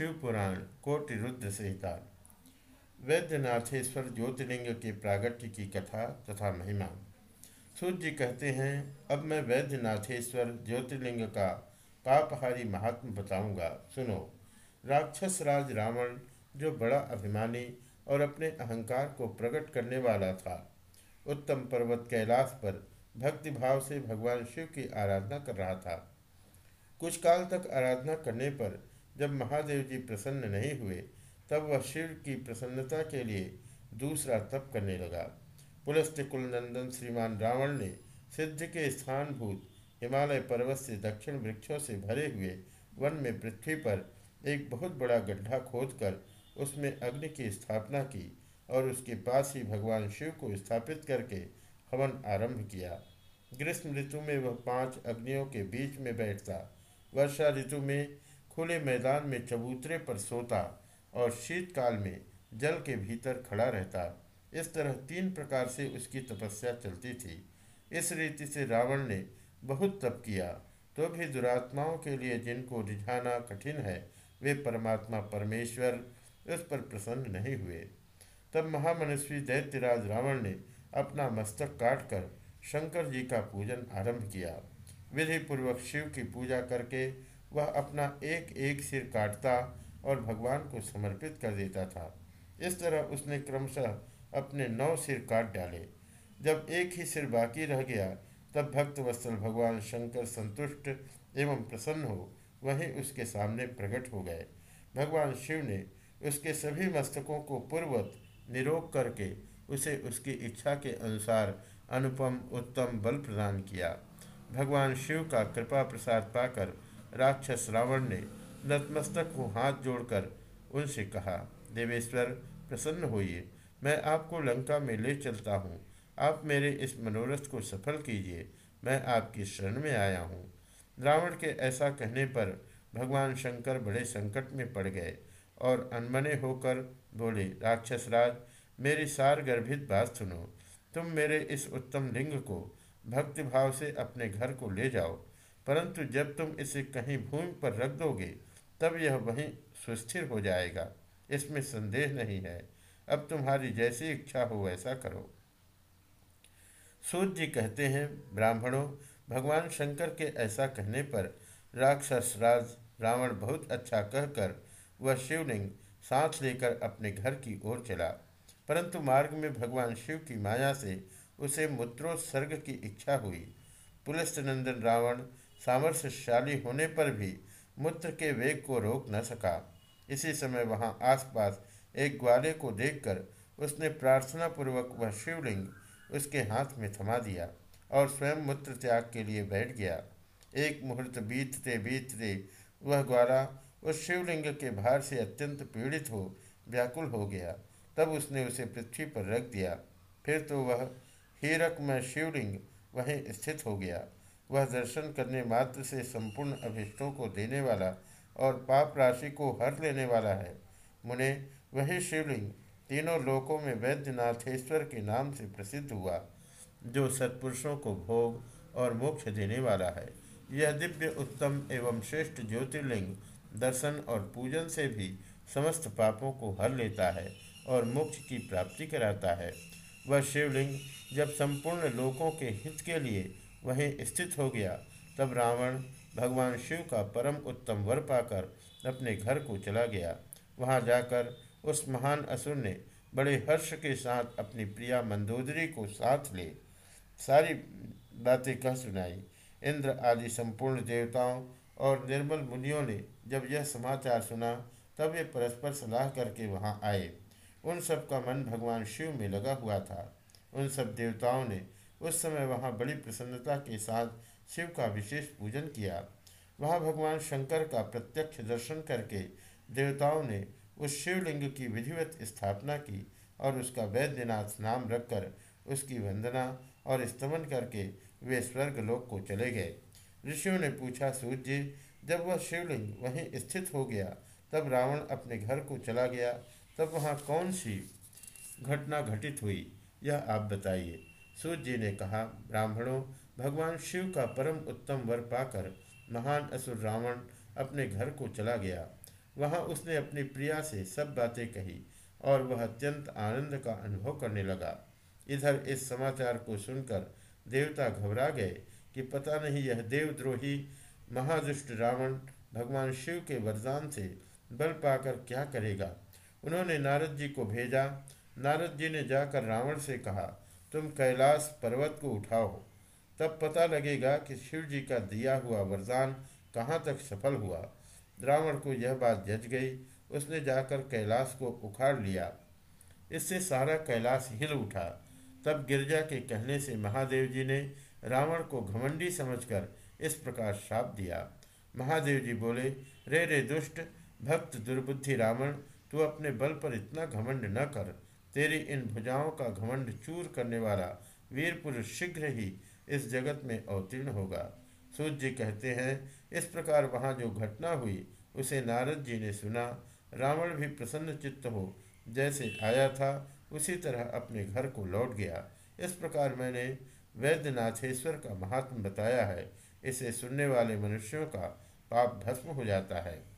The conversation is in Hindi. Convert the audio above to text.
शिव पुराण कोटि रुद्र संहिता वैद्यनाथेश्वर ज्योतिर्लिंग के प्रागट्य की कथा तथा महिमा। सूर्य जी कहते हैं, अब मैं वैद्यनाथेश्वर ज्योतिर्लिंग का पापहारी महात्म बताऊँगा। सुनो, राक्षस राज रावण जो बड़ा अभिमानी और अपने अहंकार को प्रकट करने वाला था, उत्तम पर्वत कैलाश पर भक्तिभाव से भगवान शिव की आराधना कर रहा था। कुछ काल तक आराधना करने पर जब महादेव जी प्रसन्न नहीं हुए, तब वह शिव की प्रसन्नता के लिए दूसरा तप करने लगा। पुलस्त कुलनंदन श्रीमान रावण ने सिद्ध के स्थानभूत हिमालय पर्वत से दक्षिण वृक्षों से भरे हुए वन में पृथ्वी पर एक बहुत बड़ा गड्ढा खोदकर उसमें अग्नि की स्थापना की और उसके पास ही भगवान शिव को स्थापित करके हवन आरंभ किया। ग्रीष्म ऋतु में वह पाँच अग्नियों के बीच में बैठता। वर्षा ऋतु में खुले मैदान में चबूतरे पर सोता और शीतकाल में जल के भीतर खड़ा रहता। इस तरह तीन प्रकार से उसकी तपस्या चलती थी। इस रीति से रावण ने बहुत तप किया। तो भी दुरात्माओं के लिए जिनको रिझाना कठिन है, वे परमात्मा परमेश्वर उस पर प्रसन्न नहीं हुए। तब महामनस्वी दैत्यराज रावण ने अपना मस्तक काटकर शंकर जी का पूजन आरंभ किया। विधि पूर्वक शिव की पूजा करके वह अपना एक एक सिर काटता और भगवान को समर्पित कर देता था। इस तरह उसने क्रमशः अपने नौ सिर काट डाले। जब एक ही सिर बाकी रह गया, तब भक्त वत्सल भगवान शंकर संतुष्ट एवं प्रसन्न हो, वहीं उसके सामने प्रकट हो गए। भगवान शिव ने उसके सभी मस्तकों को पूर्वत निरोग करके उसे उसकी इच्छा के अनुसार अनुपम, उत्तम बल प्रदान किया। भगवान शिव का कृपा प्रसाद पाकर राक्षस रावण ने नतमस्तक को हाथ जोड़कर उनसे कहा, देवेश्वर, प्रसन्न होइए। मैं आपको लंका में ले चलता हूँ। आप मेरे इस मनोरथ को सफल कीजिए। मैं आपकी शरण में आया हूँ। रावण के ऐसा कहने पर भगवान शंकर बड़े संकट में पड़ गए और अनमने होकर बोले, राक्षस राज, मेरी सार गर्भित बात सुनो। तुम मेरे इस उत्तम लिंग को भक्तिभाव से अपने घर को ले जाओ। परंतु जब तुम इसे कहीं भूमि पर रख दोगे, तब यह वहीं सुस्थिर हो जाएगा। इसमें संदेह नहीं है। अब तुम्हारी जैसी इच्छा हो वैसा करो। सूर्य जी कहते हैं, ब्राह्मणों, भगवान शंकर के ऐसा कहने पर राक्षस राज रावण बहुत अच्छा कहकर वह शिवलिंग सांस लेकर अपने घर की ओर चला। परंतु मार्ग में भगवान शिव की माया से उसे मूत्रोत्सर्ग की इच्छा हुई। पुलिस नंदन रावण सामर्थ्यशाली होने पर भी मूत्र के वेग को रोक न सका। इसी समय वहाँ आसपास एक ग्वाले को देखकर उसने प्रार्थना पूर्वक वह शिवलिंग उसके हाथ में थमा दिया और स्वयं मूत्र त्याग के लिए बैठ गया। एक मुहूर्त बीतते बीतते वह ग्वाला उस शिवलिंग के भार से अत्यंत पीड़ित हो, व्याकुल हो गया। तब उसने उसे पृथ्वी पर रख दिया। फिर तो वह हीरक में शिवलिंग वहीं स्थित हो गया। वह दर्शन करने मात्र से संपूर्ण अभिष्टों को देने वाला और पाप राशि को हर लेने वाला है। मुने, वही शिवलिंग तीनों लोकों में वैद्यनाथेश्वर के नाम से प्रसिद्ध हुआ, जो सत्पुरुषों को भोग और मोक्ष देने वाला है। यह दिव्य, उत्तम एवं श्रेष्ठ ज्योतिर्लिंग दर्शन और पूजन से भी समस्त पापों को हर लेता है और मोक्ष की प्राप्ति कराता है। वह शिवलिंग जब संपूर्ण लोकों के हित के लिए वहीं स्थित हो गया। तब रावण भगवान शिव का परम उत्तम वर पाकर अपने घर को चला गया। वहाँ जाकर उस महान असुर ने बड़े हर्ष के साथ अपनी प्रिया मंदोदरी को साथ ले सारी बातें कह सुनाई। इंद्र आदि संपूर्ण देवताओं और निर्मल मुनियों ने जब यह समाचार सुना, तब वे परस्पर सलाह करके वहाँ आए। उन सब का मन भगवान शिव में लगा हुआ था। उन सब देवताओं ने उस समय वहाँ बड़ी प्रसन्नता के साथ शिव का विशेष पूजन किया। वहाँ भगवान शंकर का प्रत्यक्ष दर्शन करके देवताओं ने उस शिवलिंग की विधिवत स्थापना की और उसका वैद्यनाथ नाम रखकर उसकी वंदना और स्तमन करके वे स्वर्ग लोक को चले गए। ऋषियों ने पूछा, सूर्य जब वह शिवलिंग वहीं स्थित हो गया, तब रावण अपने घर को चला गया, तब वहाँ कौन सी घटना घटित हुई, यह आप बताइए। सूर्य जी ने कहा, ब्राह्मणों, भगवान शिव का परम उत्तम वर पाकर महान असुर रावण अपने घर को चला गया। वहाँ उसने अपनी प्रिया से सब बातें कही और वह अत्यंत आनंद का अनुभव करने लगा। इधर इस समाचार को सुनकर देवता घबरा गए कि पता नहीं यह देवद्रोही महादुष्ट रावण भगवान शिव के वरदान से बल पाकर क्या करेगा। उन्होंने नारद जी को भेजा। नारद जी ने जाकर रावण से कहा तुम कैलाश पर्वत को उठाओ। तब पता लगेगा कि शिव जी का दिया हुआ वरदान कहाँ तक सफल हुआ। रावण को यह बात जज गई। उसने जाकर कैलाश को उखाड़ लिया। इससे सारा कैलाश हिल उठा। तब गिरजा के कहने से महादेव जी ने रावण को घमंडी समझकर इस प्रकार श्राप दिया। महादेव जी बोले, रे रे दुष्ट, भक्त दुर्बुद्धि रावण, तू अपने बल पर इतना घमंड न कर। तेरी इन भुजाओं का घमंड चूर करने वाला वीर पुरुष शीघ्र ही इस जगत में अवतीर्ण होगा। सूर्य जी कहते हैं, इस प्रकार वहाँ जो घटना हुई, उसे नारद जी ने सुना। रावण भी प्रसन्न चित्त हो, जैसे आया था, उसी तरह अपने घर को लौट गया। इस प्रकार मैंने वैद्यनाथेश्वर का महात्म बताया है। इसे सुनने वाले मनुष्यों का पाप भस्म हो जाता है।